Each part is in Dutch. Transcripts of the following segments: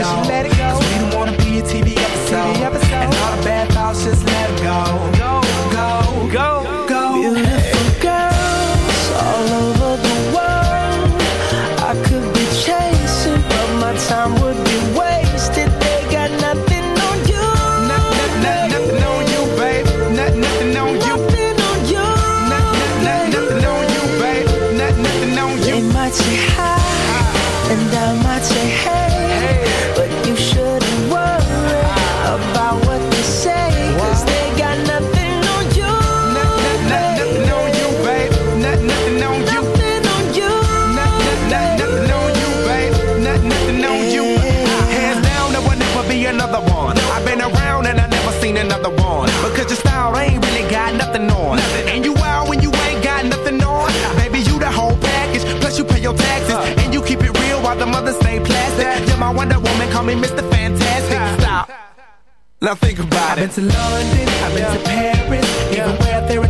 y'all. Let it go. We don't wanna be a TV I think about I've it. I've been to London, I've been to Paris, yeah. even where they're.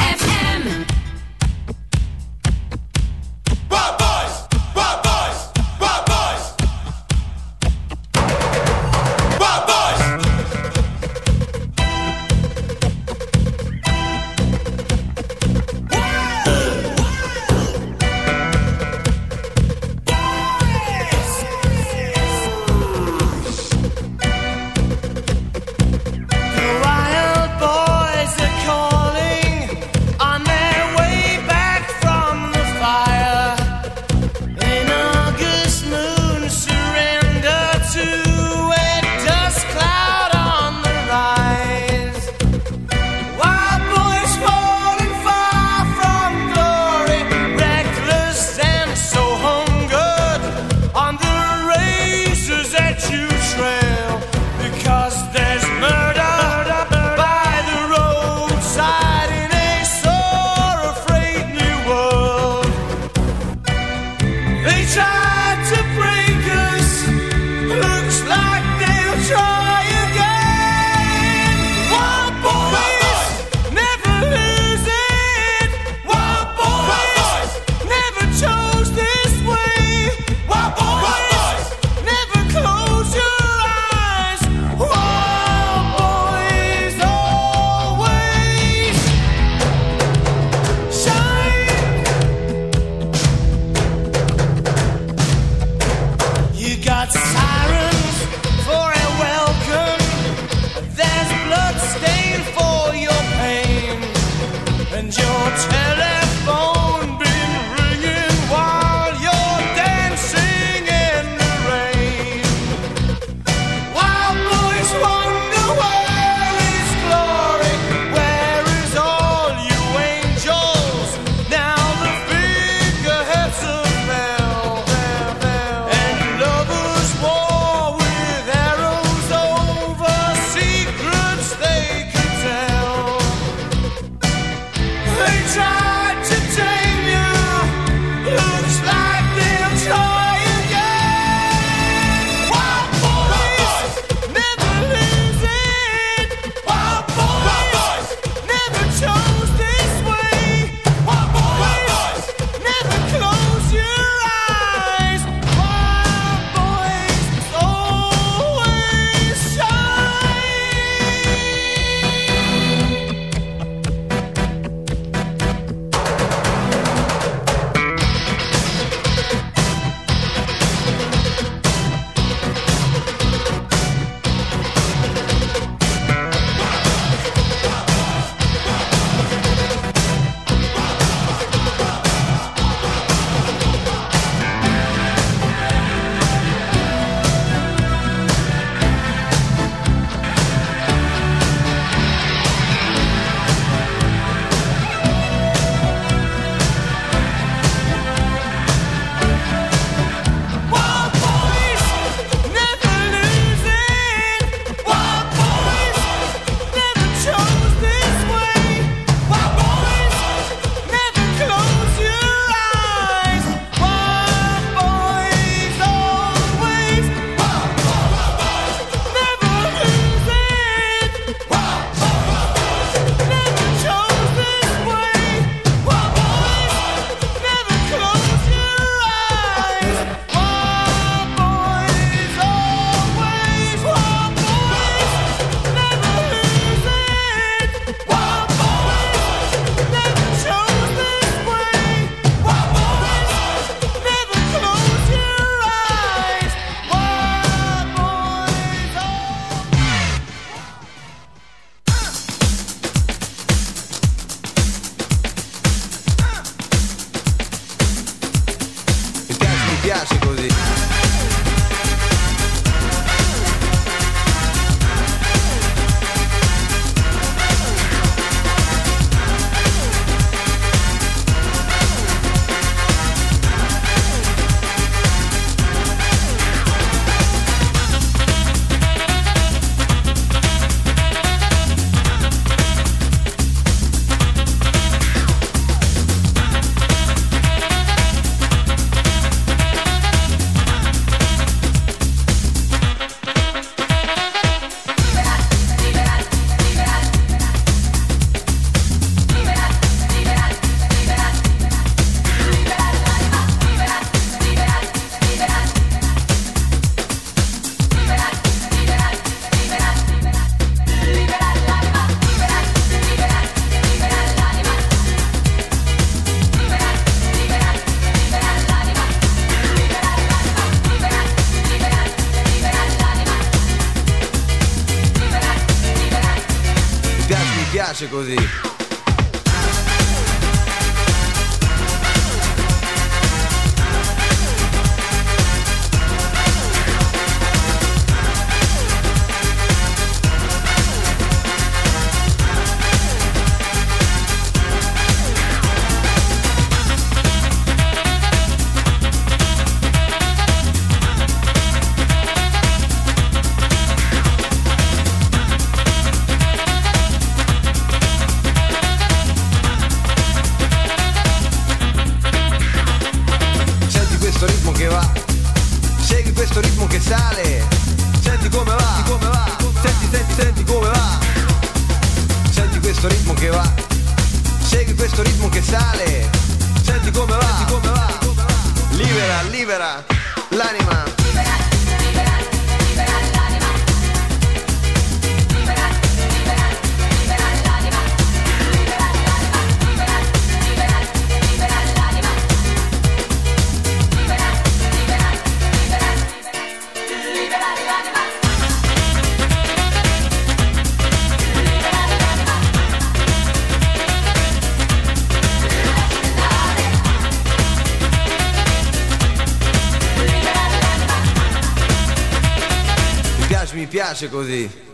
piace così.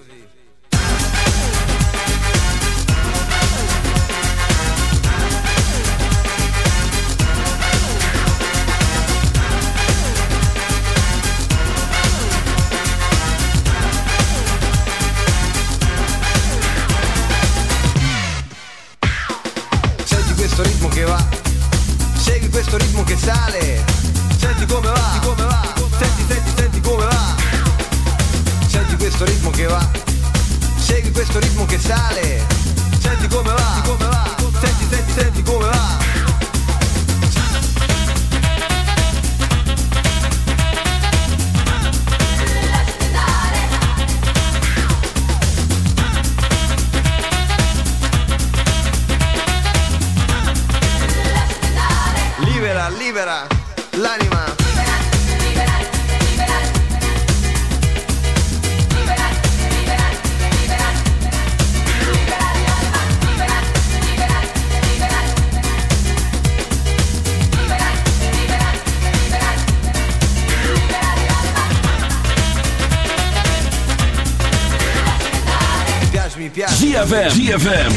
ZFM.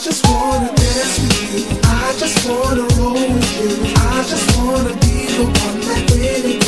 Just wanna dance with you. I just wanna roll with you. I just wanna be the one that really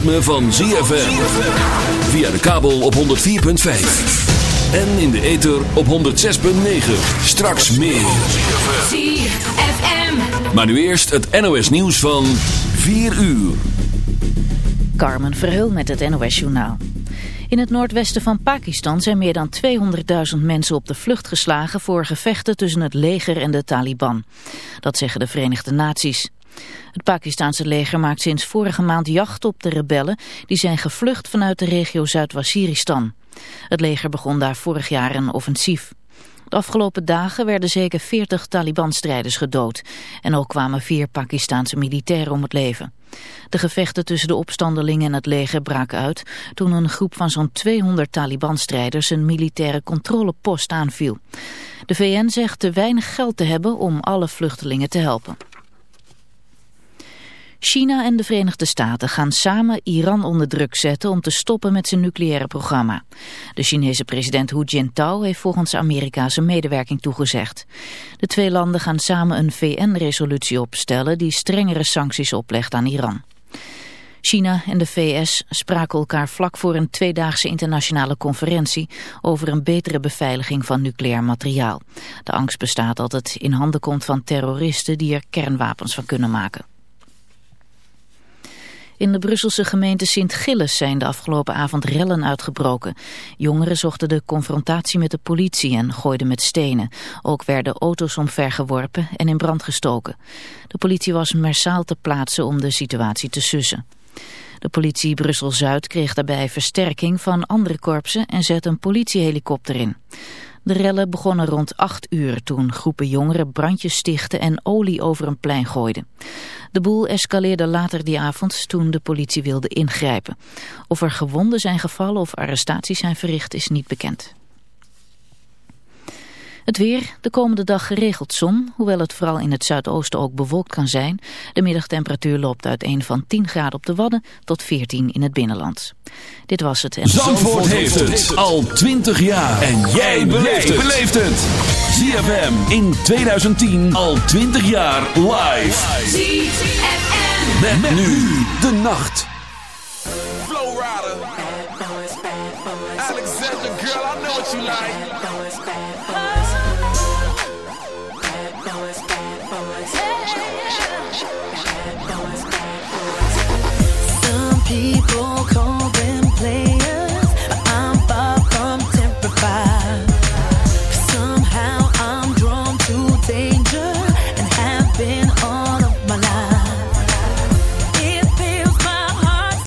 Ritme van ZFM. Via de kabel op 104.5. En in de ether op 106.9. Straks meer. ZFM. Maar nu eerst het NOS nieuws van 4 uur. Carmen Verheul met het NOS Journaal. In het noordwesten van Pakistan zijn meer dan 200.000 mensen op de vlucht geslagen voor gevechten tussen het leger en de Taliban. Dat zeggen de Verenigde Naties. Het Pakistanse leger maakt sinds vorige maand jacht op de rebellen die zijn gevlucht vanuit de regio Zuid-Waziristan. Het leger begon daar vorig jaar een offensief. De afgelopen dagen werden zeker 40 Taliban-strijders gedood en ook kwamen vier Pakistanse militairen om het leven. De gevechten tussen de opstandelingen en het leger braken uit toen een groep van zo'n 200 Taliban-strijders een militaire controlepost aanviel. De VN zegt te weinig geld te hebben om alle vluchtelingen te helpen. China en de Verenigde Staten gaan samen Iran onder druk zetten om te stoppen met zijn nucleaire programma. De Chinese president Hu Jintao heeft volgens Amerika zijn medewerking toegezegd. De twee landen gaan samen een VN-resolutie opstellen die strengere sancties oplegt aan Iran. China en de VS spraken elkaar vlak voor een tweedaagse internationale conferentie over een betere beveiliging van nucleair materiaal. De angst bestaat dat het in handen komt van terroristen die er kernwapens van kunnen maken. In de Brusselse gemeente Sint-Gilles zijn de afgelopen avond rellen uitgebroken. Jongeren zochten de confrontatie met de politie en gooiden met stenen. Ook werden auto's omvergeworpen en in brand gestoken. De politie was massaal te plaatsen om de situatie te sussen. De politie Brussel-Zuid kreeg daarbij versterking van andere korpsen en zette een politiehelikopter in. De rellen begonnen rond 8 uur toen groepen jongeren brandjes stichtten en olie over een plein gooiden. De boel escaleerde later die avond toen de politie wilde ingrijpen. Of er gewonden zijn gevallen of arrestaties zijn verricht is niet bekend. Het weer, de komende dag geregeld zon, hoewel het vooral in het zuidoosten ook bewolkt kan zijn. De middagtemperatuur loopt uiteen van 10 graden op de Wadden tot 14 in het binnenland. Dit was het. En Zandvoort heeft het al 20 jaar. En jij beleeft het. ZFM in 2010 al 20 jaar live. ZFM. Met, nu de nacht. Flow Rider. Alexander, girl, I know what you like. come